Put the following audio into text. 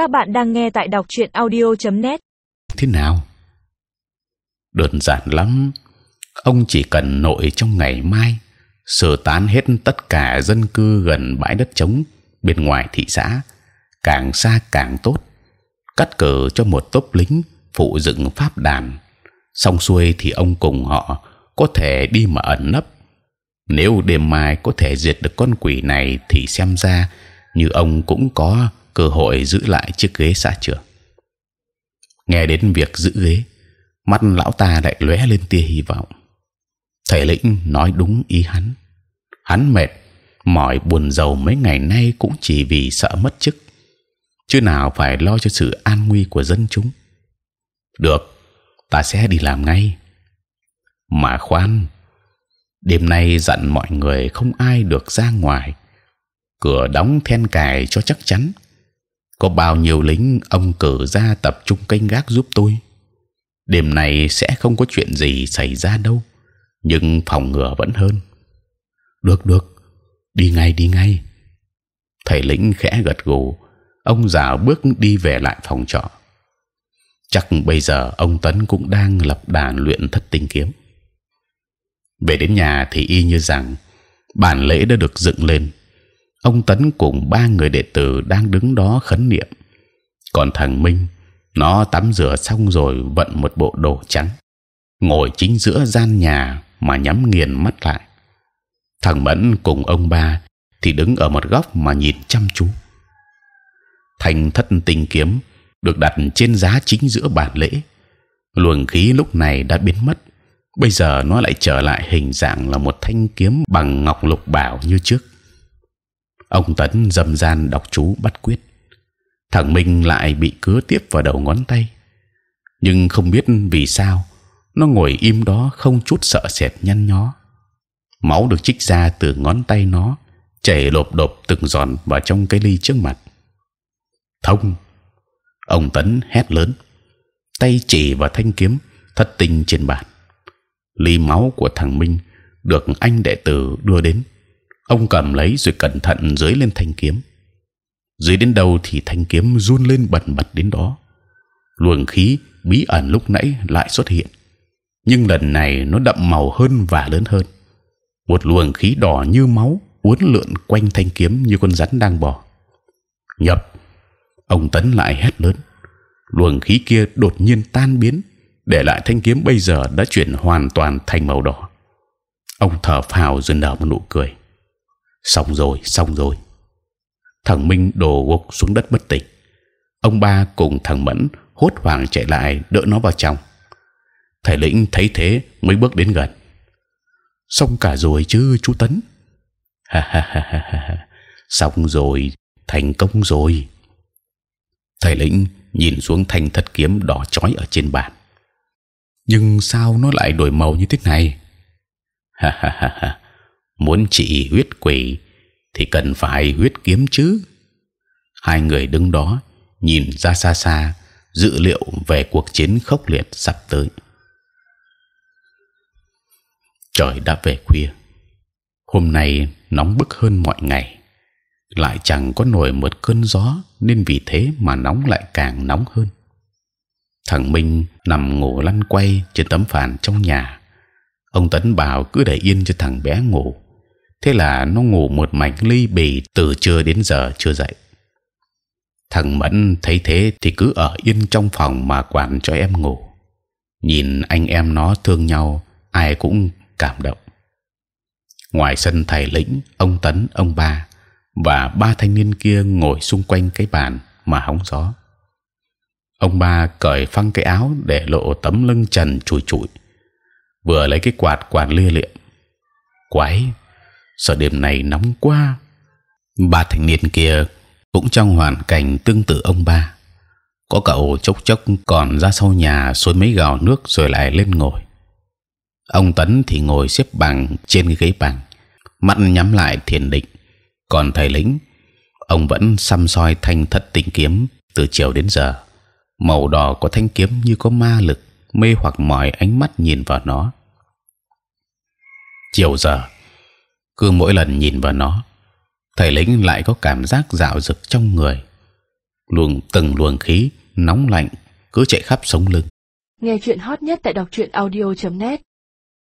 Các bạn đang nghe tại đọc truyện audio.net. thế nào? Đơn giản lắm. Ông chỉ cần nội trong ngày mai, sơ tán hết tất cả dân cư gần bãi đất trống bên ngoài thị xã. Càng xa càng tốt. Cắt cờ cho một tốp lính phụ dựng pháp đàn. Xong xuôi thì ông cùng họ có thể đi mà ẩn nấp. Nếu đêm mai có thể diệt được con quỷ này thì xem ra như ông cũng có cơ hội giữ lại chiếc ghế xã trưởng nghe đến việc giữ ghế, mắt lão ta lại lóe lên tia hy vọng. Thầy lĩnh nói đúng ý hắn. Hắn mệt, mỏi buồn rầu mấy ngày nay cũng chỉ vì sợ mất chức, chứ nào phải lo cho sự an nguy của dân chúng. Được, ta sẽ đi làm ngay. Mà khoan, đêm nay dặn mọi người không ai được ra ngoài. Cửa đóng then cài cho chắc chắn có bao nhiêu lính ông cử ra tập trung canh gác giúp tôi? Đêm này sẽ không có chuyện gì xảy ra đâu, nhưng phòng ngừa vẫn hơn. Được được, đi ngay đi ngay. Thầy lĩnh khẽ gật gù, ông già bước đi về lại phòng trọ. Chắc bây giờ ông tấn cũng đang lập đàn luyện thất tinh kiếm. Về đến nhà thì y như rằng bản lễ đã được dựng lên ông tấn cùng ba người đệ tử đang đứng đó khấn niệm. Còn thằng minh, nó tắm rửa xong rồi vận một bộ đồ trắng, ngồi chính giữa gian nhà mà nhắm nghiền mắt lại. Thằng mẫn cùng ông ba thì đứng ở một góc mà nhìn chăm chú. Thành thất tinh kiếm được đặt trên giá chính giữa bàn lễ. Luồng khí lúc này đã biến mất, bây giờ nó lại trở lại hình dạng là một thanh kiếm bằng ngọc lục bảo như trước ông tấn dầm gian đọc chú bắt quyết. Thằng minh lại bị cứa tiếp vào đầu ngón tay. Nhưng không biết vì sao, nó ngồi im đó không chút sợ sệt nhăn nhó. Máu được trích ra từ ngón tay nó, chảy lộp đột từng giòn vào trong cái ly trước mặt. Thông! Ông tấn hét lớn. Tay chỉ vào thanh kiếm, thất tinh trên bàn. Ly máu của thằng minh được anh đệ tử đưa đến ông cầm lấy rồi cẩn thận dưới lên thanh kiếm. Dưới đến đâu thì thanh kiếm run lên bần bật đến đó. Luồng khí bí ẩn lúc nãy lại xuất hiện. Nhưng lần này nó đậm màu hơn và lớn hơn. Một luồng khí đỏ như máu uốn lượn quanh thanh kiếm như con rắn đang bò. Nhập. Ông tấn lại hét lớn. Luồng khí kia đột nhiên tan biến, để lại thanh kiếm bây giờ đã chuyển hoàn toàn thành màu đỏ. Ông thở phào rồi nở một nụ cười xong rồi xong rồi. Thằng minh đổ gục xuống đất bất tỉnh. Ông ba cùng thằng mẫn hốt hoảng chạy lại đỡ nó vào trong. Thầy lĩnh thấy thế mới bước đến gần. Xong cả rồi chứ, chú tấn? Ha ha ha ha ha. Xong rồi, thành công rồi. Thầy lĩnh nhìn xuống thanh thất kiếm đỏ chói ở trên bàn. Nhưng sao nó lại đổi màu như thế này? Ha ha ha ha muốn trị huyết quỷ thì cần phải huyết kiếm chứ. Hai người đứng đó nhìn ra xa xa, dự liệu về cuộc chiến khốc liệt sắp tới. Trời đã về khuya. Hôm nay nóng bức hơn mọi ngày. Lại chẳng có nổi một cơn gió, nên vì thế mà nóng lại càng nóng hơn. Thằng Minh nằm ngủ lăn quay trên tấm phản trong nhà. Ông Tấn bảo cứ để yên cho thằng bé ngủ thế là nó ngủ một mảnh ly bì từ trưa đến giờ chưa dậy. Thằng Mẫn thấy thế thì cứ ở yên trong phòng mà quản cho em ngủ. Nhìn anh em nó thương nhau, ai cũng cảm động. Ngoài sân thầy lĩnh, ông tấn, ông ba và ba thanh niên kia ngồi xung quanh cái bàn mà hóng gió. Ông ba cởi phăng cái áo để lộ tấm lưng trần chùi chùi vừa lấy cái quạt quạt lia liệm. Quái sợ đêm này nóng quá. Ba thanh niên kia cũng trong hoàn cảnh tương tự ông ba. Có cậu chốc chốc còn ra sau nhà xối mấy gào nước rồi lại lên ngồi. Ông tấn thì ngồi xếp bằng trên cái ghế bằng mắt nhắm lại thiền định. Còn thầy lĩnh ông vẫn xăm soi thanh thất tinh kiếm từ chiều đến giờ. Màu đỏ của thanh kiếm như có ma lực, mê hoặc mọi ánh mắt nhìn vào nó. Chiều giờ cứ mỗi lần nhìn vào nó, thầy lĩnh lại có cảm giác dạo dực trong người. Luồng, từng luồng khí nóng lạnh cứ chạy khắp sống lưng. Nghe chuyện hot nhất tại đọc truyện audio.net